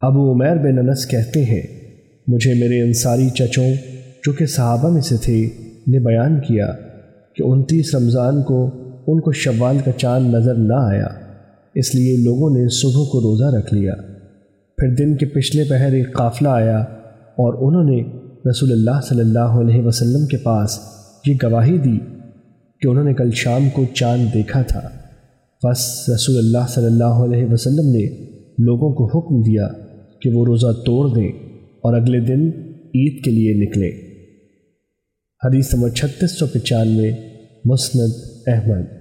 ابو عمیر بن انس کہتے ہیں، مجھے میرے انصاری چچوں، جو کہ صحابہ میں سے تھے، نے بیان کیا کہ انتیس رمضان کو ان کو شوال کا چاند نظر نہ آیا، اس لیے لوگوں نے صبح کو روزہ رکھ لیا۔ پھر دن کے پچھلے پہر ایک قافلہ آیا اور انہوں نے رسول اللہ صلی اللہ علیہ وسلم کے پاس یہ گواہی دی کہ انہوں نے کل شام کو چاند دیکھا تھا۔ بس رسول اللہ صلی اللہ علیہ وسلم نے لوگوں کو حکم دیا۔ کہ وہ روزہ توڑ دیں اور اگلے دن عید کے لیے نکلیں حدیث نمبر چھتیس سو پچانوے، مسند احمد۔